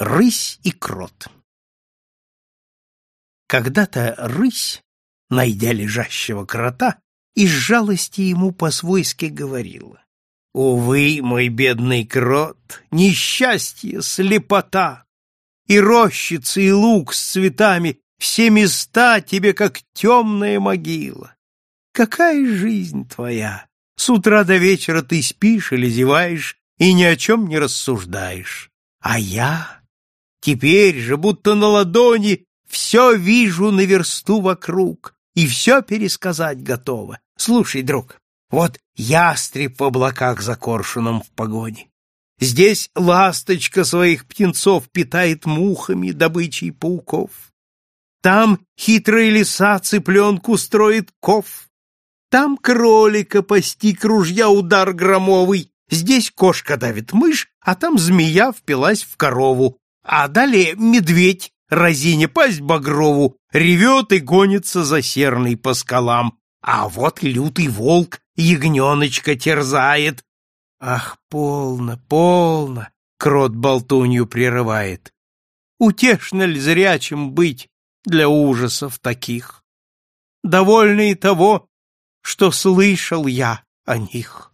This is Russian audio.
рысь и крот. Когда-то рысь, найдя лежащего крота, из жалости ему по-свойски говорила. «Увы, мой бедный крот, несчастье, слепота, и рощицы, и лук с цветами, все места тебе, как темная могила. Какая жизнь твоя? С утра до вечера ты спишь или зеваешь и ни о чем не рассуждаешь. А я...» Теперь же, будто на ладони, все вижу на версту вокруг, и все пересказать готово. Слушай, друг, вот ястреб в облаках за коршуном в погоне. Здесь ласточка своих птенцов питает мухами, добычей пауков. Там хитрые лиса цыпленку строит ков. Там кролика постиг ружья удар громовый. Здесь кошка давит мышь, а там змея впилась в корову. А далее медведь, разине пасть Багрову, ревет и гонится за серной по скалам. А вот лютый волк ягненочка терзает. Ах, полно, полно, крот болтунью прерывает. Утешно ли зрячим быть для ужасов таких? Довольный того, что слышал я о них.